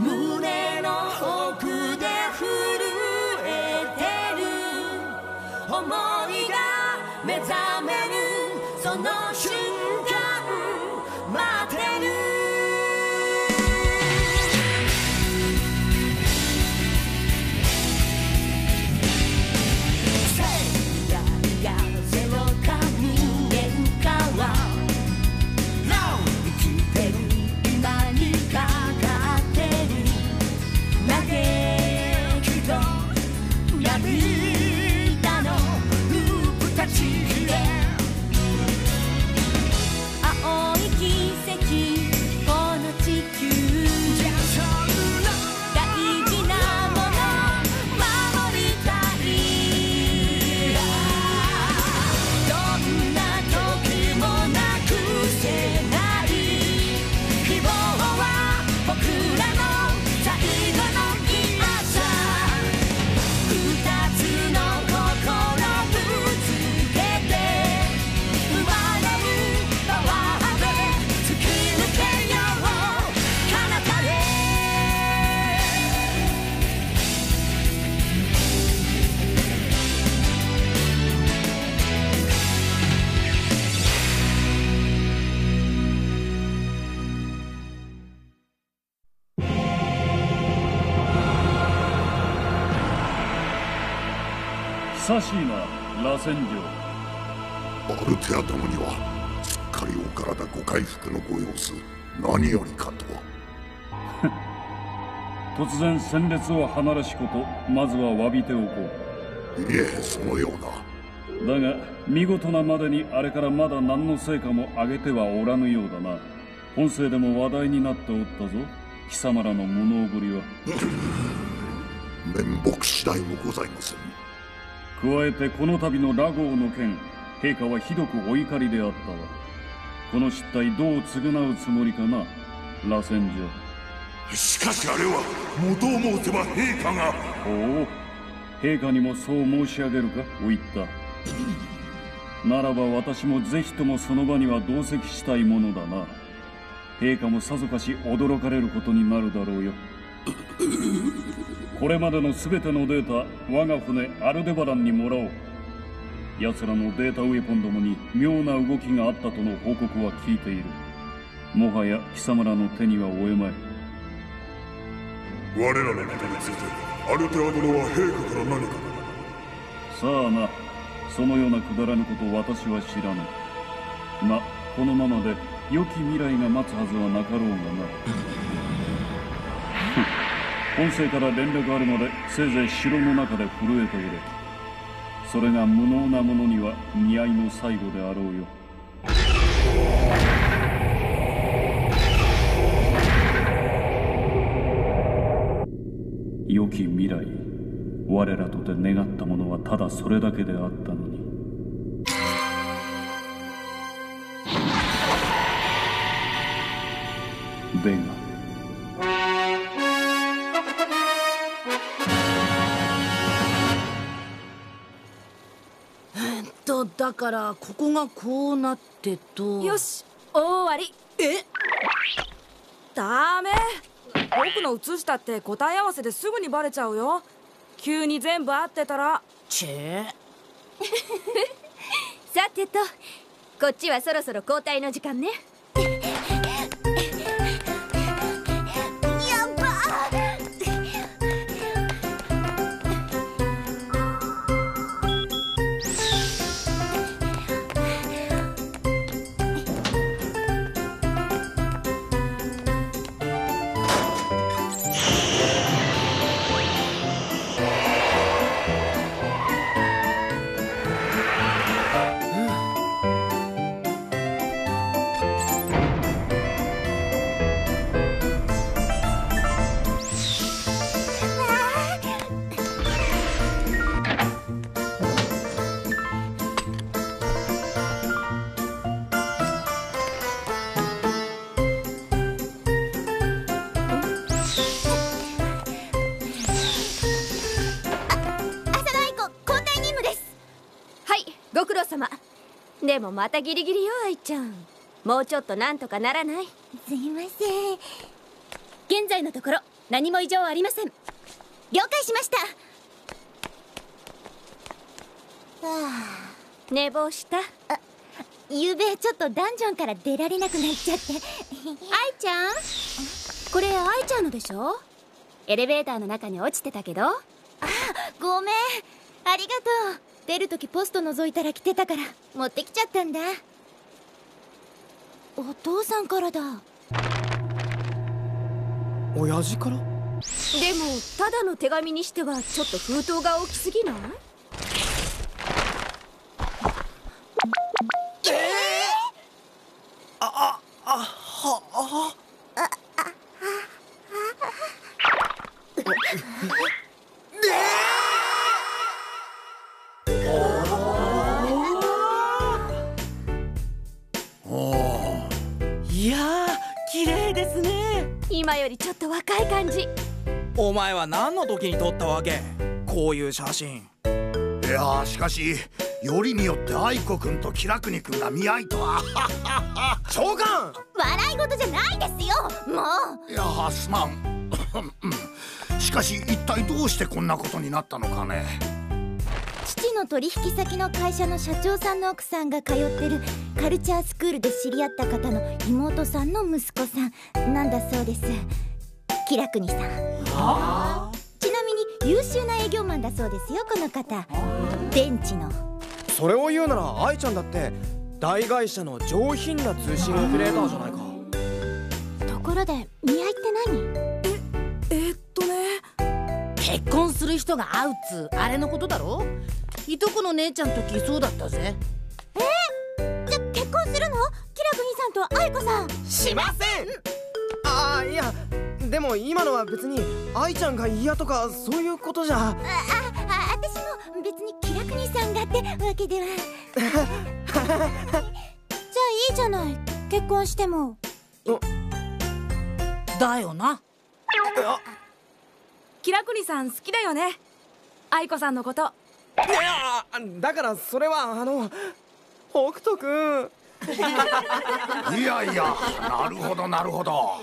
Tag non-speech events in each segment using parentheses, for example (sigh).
Move. 久しいな螺旋状アルテア殿にはすっかりお体ご回復のご様子何よりかと (laughs) 突然戦列を離れしことまずは詫びておこう。いえそのような。だが見事なまでにあれからまだ何の成果も上げてはおらぬようだな。本世でも話題になっておったぞ。貴様らの無能ぶりは。(laughs) 面目次第もございません加えてこの度のラゴーの件陛下はひどくお怒りであったわ。この失態どう償うつもりかな螺旋状しかしあれは元を申せば陛下が。おお陛下にもそう申し上げるかお言った。ならば私もぜひともその場には同席したいものだな。陛下もさぞかし驚かれることになるだろうよこれまでの全てのデータ我が船アルデバランにもらおう。奴らのデータウェポンどもに妙な動きがあったとの報告は聞いている。もはや貴様らの手には負えまい。我らのことについてアルテア殿は陛下から何かさあなそのようなくだらぬことを私は知らぬ。まこのままで良き未来が待つはずはなかろうがな。本世から連絡あるまでせいぜい城の中で震えておれ。それが無能な者には見合いの最後であろうよ。良き未来我らとて願ったものはただそれだけであったのに。ベガ。からここがこうなってと。よし大終わり。え？ダメ。僕の写したって答え合わせですぐにバレちゃうよ。急に全部合ってたら。チェ？(laughs) さてとこっちはそろそろ交代の時間ねでもまたギリギリよ愛ちゃん。もうちょっとなんとかならない？すいません。現在のところ何も異常ありません。了解しました。はあ寝坊した？あゆうべちょっとダンジョンから出られなくなっちゃって。愛ちゃん？これ愛ちゃんのでしょ？エレベーターの中に落ちてたけど？あごめん。ありがとう出るときポスト覗いたら来てたから持ってきちゃったんだ。お父さんからだ。親父から？でもただの手紙にしてはちょっと封筒が大きすぎない？今よりちょっと若い感じ。お前は何の時に撮ったわけ？こういう写真。いやーしかしよりによって愛子くんと気楽にくんが見合いとは。(laughs) 長官笑い事じゃないですよ！もう！いやーすまん。(coughs) しかし一体どうしてこんなことになったのかね。父の取引先の会社の社長さんの奥さんが通ってるカルチャースクールで知り合った方の妹さんの息子さんなんだそうです。気楽にさん。ちなみに優秀な営業マンだそうですよこの方。電池の。それを言うなら愛ちゃんだって大会社の上品な通信オペレーターじゃないか。ところで見合いって何？えーっとね。結婚する人が会うっつうあれのことだろ？いとこの姉ちゃんときそうだったぜんと愛子さん。しません！ああいやでも今のは別に愛ちゃんが嫌とかそういうことじゃ。ああ私も別に気楽にさんがってわけでは。(laughs) じゃあいいじゃない。結婚しても。だよな。気楽にさん好きだよね。愛子さんのこと。いやだからそれはあの北斗くん (laughs) いやいやなるほどなるほど。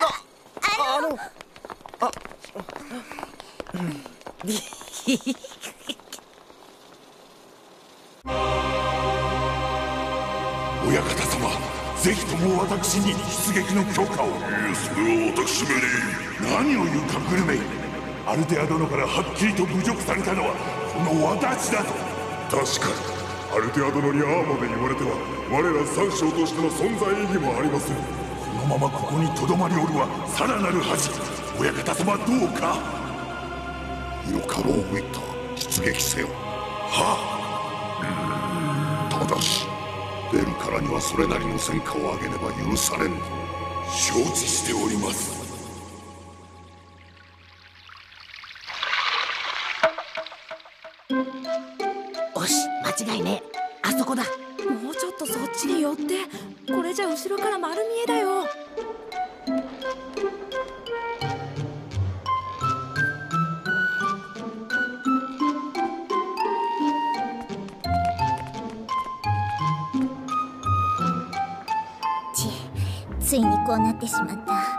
あの (laughs) 親方様ぜひとも私に出撃の許可を。いやそれは私めに何を言うかグルメ。イアルテア殿からはっきりと侮辱されたのはこの私だと確かにアルテア殿にああまで言われては我ら三将としての存在意義もありません。このままここにとどまりおるはさらなる恥。親方様どうか。よかろうウィット出撃せよ。はあ。ただし出るからにはそれなりの戦果を上げねば許されん。承知しております。し間違いね。あそこだ。もうちょっとそっちに寄って。これじゃ後ろから丸見えだよ。ついにこうなってしまった。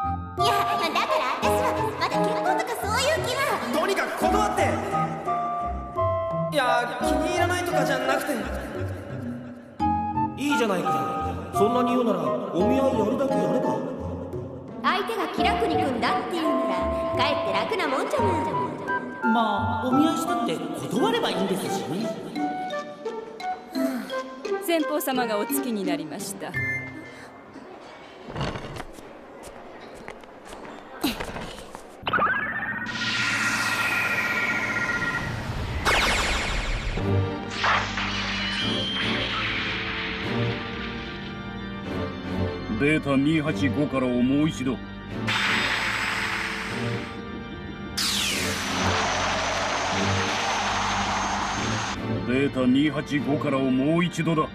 いいじゃないか。そんなに言うならお見合いやるだけやれば。相手が気楽に組んだって言うならかえって楽なもんじゃないまあお見合いしたって断ればいいんですしね先方様がお付きになりましたデータ285からをもう一度。データ285からをもう一度だ。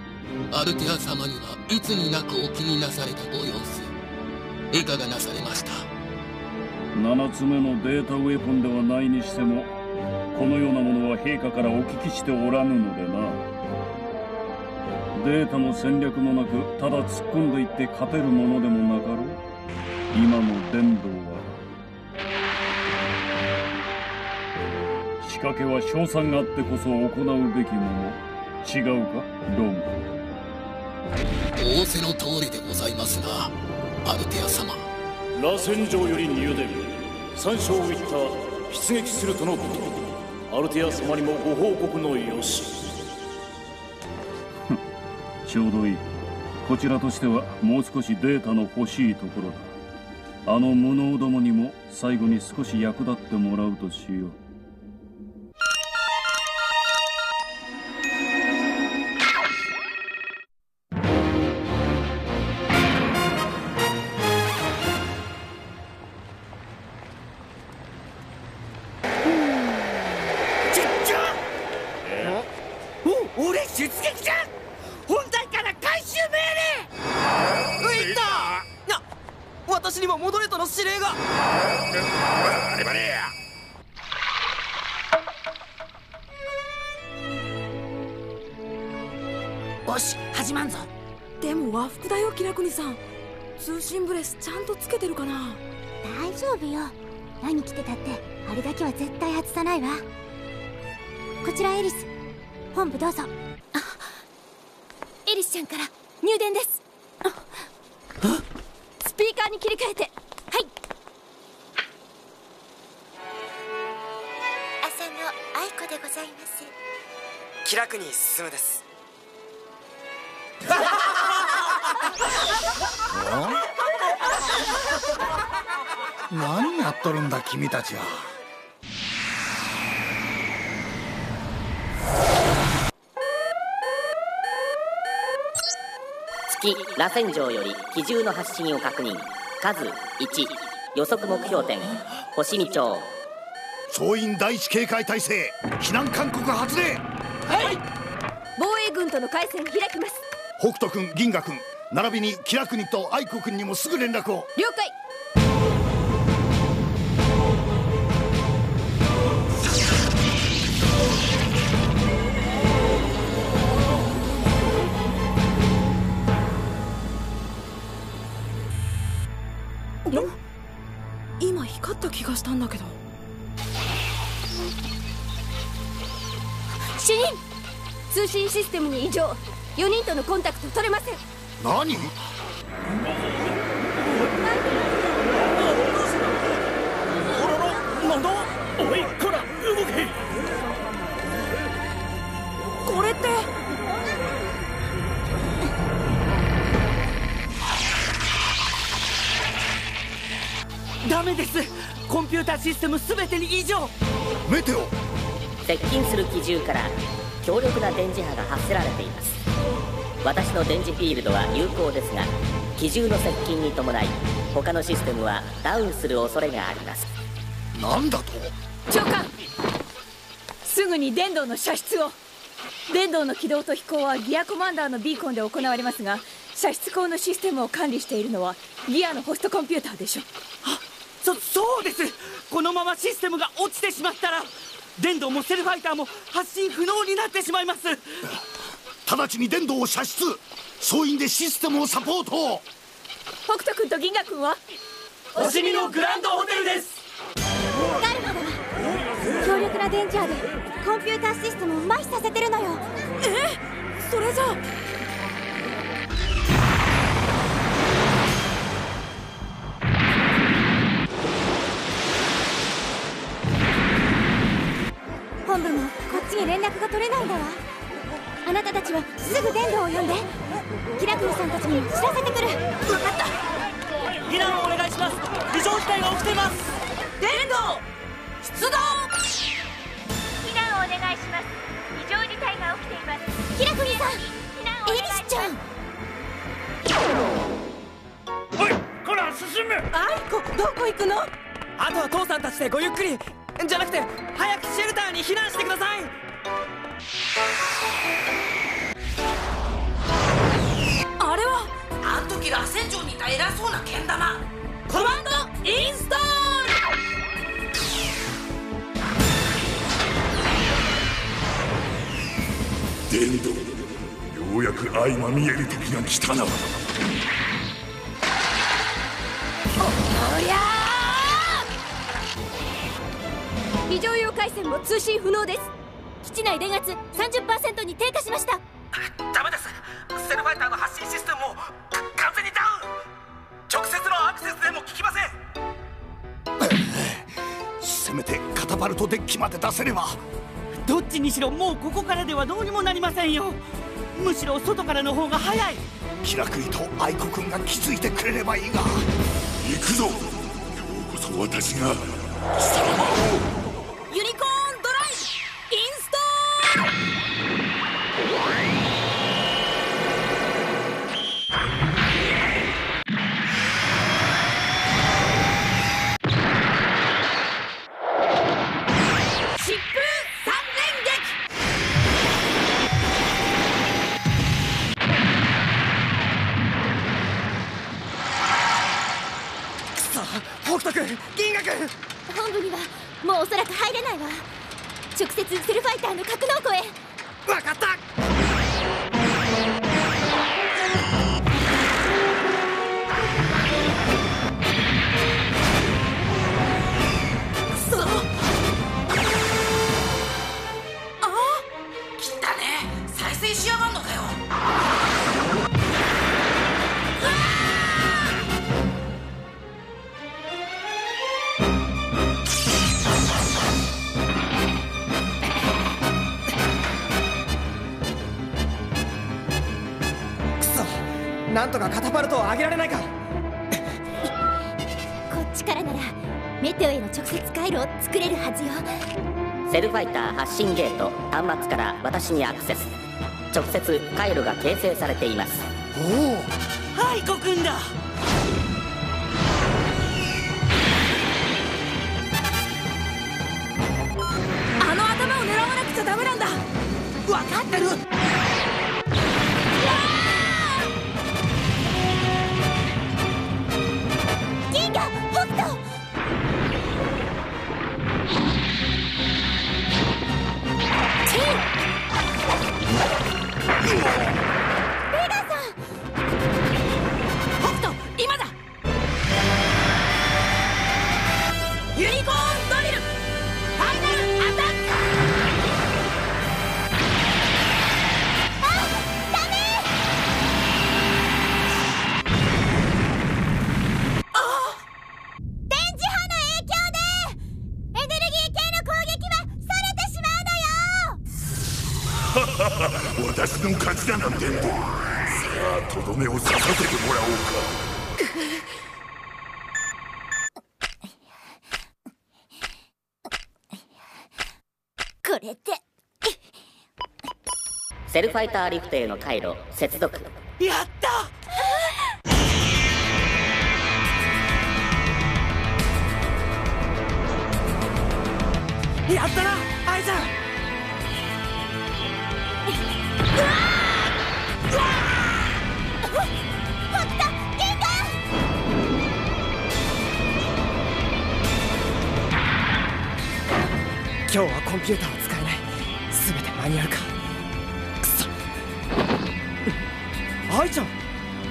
アルテア様にはいつになくお気になされたご様子。いかがなされました？7つ目のデータウェポンではないにしてもこのようなものは陛下からお聞きしておらぬのでなデータも戦略もなくただ突っ込んでいって勝てるものでもなかろう。今の伝道は。仕掛けは賞賛があってこそ行うべきもの。違うか？ロン仰せの通りでございますがアルテア様。螺旋状より入電三章を言った出撃するとのこと。アルテア様にもご報告のよし。ちょうどいい。こちらとしてはもう少しデータの欲しいところだ。あの無能どもにも最後に少し役立ってもらうとしよう。にも戻れとの指令が。バレバレや。よし始まんぞ。でも和服だよキラクニさん。通信ブレスちゃんとつけてるかな。大丈夫よ。何着てたってあれだけは絶対外さないわ。こちらエリス。本部どうぞ。あエリスちゃんから入電です。スピーカーに切り替えて気楽に進むです。(laughs) 何やっとるんだ君たちは。月螺旋状より機銃の発信を確認。数1予測目標点。星見町。総員第一警戒態勢。避難勧告発令防衛軍との回線開きます。北斗君銀河君並びにキラクニと愛子君にもすぐ連絡を。了解。今光った気がしたんだけど主任通信システムに異常。4人とのコンタクト取れません。何？なんだおいこら動け。これって。ダメです。コンピューターシステム全てに異常。メテオ接近する機銃から強力な電磁波が発せられています。私の電磁フィールドは有効ですが機銃の接近に伴い他のシステムはダウンする恐れがあります。なんだと？長官！すぐに電動の射出を。電動の起動と飛行はギアコマンダーのビーコンで行われますが射出口のシステムを管理しているのはギアのホストコンピューターでしょ。そそうです。このままシステムが落ちてしまったら電動もセルファイターも発信不能になってしまいます。直ちに電動を射出。総員でシステムをサポート北斗君と銀河君は？星見のグランドホテルです。ガルマ強力な電磁波でコンピューターシステムを麻痺させてるのよ。え？それじゃ本はすぐ電動を呼んでキラクミさんたちにも知らせてくる。分かった。避難をお願いします。異常事態が起きています。電動！出動！避難をお願いします。異常事態が起きています。キラクミさん！避難をおエリスちゃん！おいこら進めアイコどこ行くの？あとは父さんたちでごゆっくり。じゃなくて早くシェルターに避難してください偉そうなけん玉。コマンドインストー電動ようやく相まみえる時が来たな。おりゃー。非常用回線も通信不能です。基地内電圧30%に低下しました。ダメです。セルファイターの発信システムもタパルトデッキまで出せれば。どっちにしろもうここからではどうにもなりませんよ。むしろ外からの方が早い。キラクイと愛子くんが気づいてくれればいいが。行くぞ。今日こそ私が貴様を。ユニコーン発信ゲート端末から私にアクセス。直接回路が形成されています。おおはいコくんだ。あの頭を狙わなくちゃダメなんだ。分かってる。ベセルファイターリフトへの回路接続。やった！やったな！愛ちゃん北斗銀河今日はコンピューターを使えない。全てマニュアルか？愛ちゃん。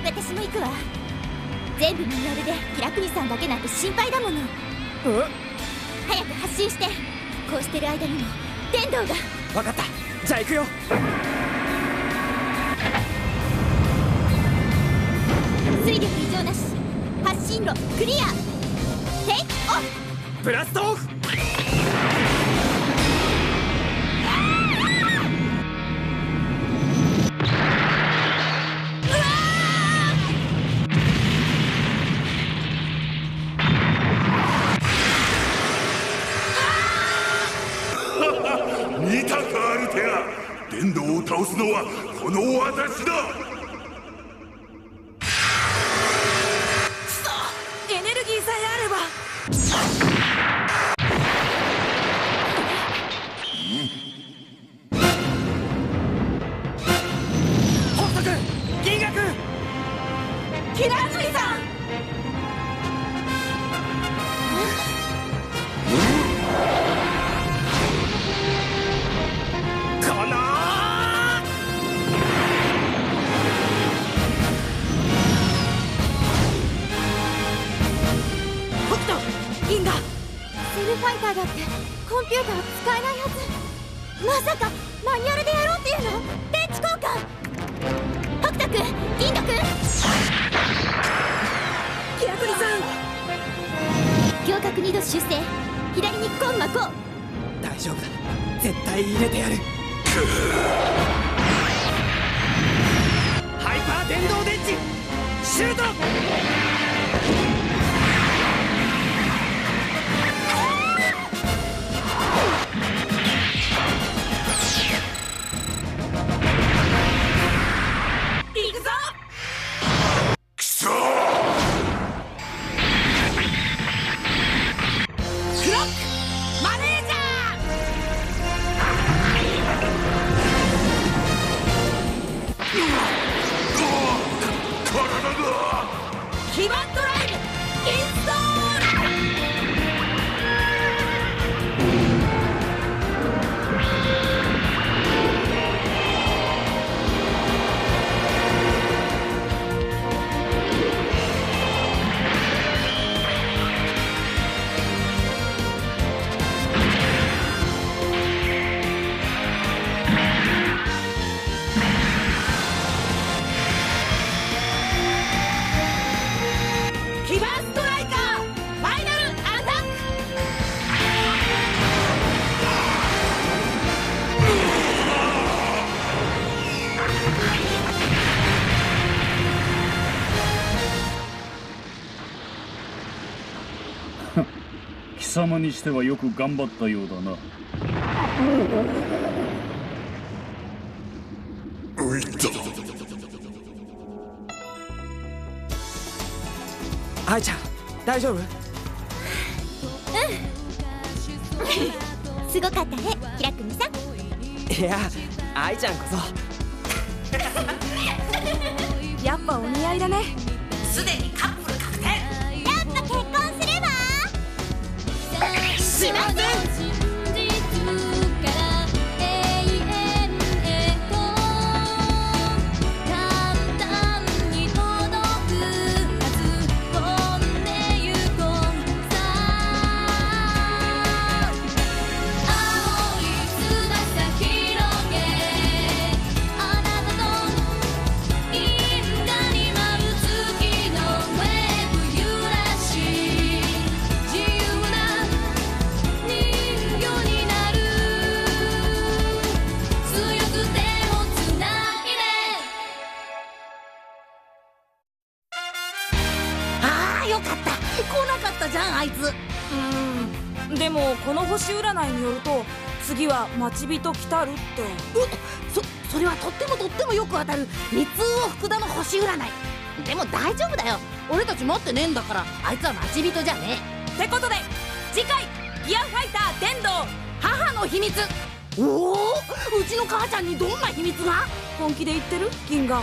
私も行くわ。全部マニュアルでキラクニさんだけなんて心配だもの。え？早く発信して。こうしてる間にも電動が。分かった。じゃあ行くよ。水力異常なし。発進路クリア。テイクオフ。ブラストオフ様にしてはよく頑張ったようだな。浮いた愛ちゃん大丈夫？すごかったねキラクミさん。いや愛ちゃんこそ。(laughs) やっぱお似合いだね。すでにカしません待ち人来たるって。そそれはとってもとってもよく当たる。三つ魚福田の星占い。でも大丈夫だよ。俺たち待ってねえんだからあいつは待ち人じゃねってことで次回「ギアファイター電動母の秘密。おおうちの母ちゃんにどんな秘密が？本気で言ってる？銀河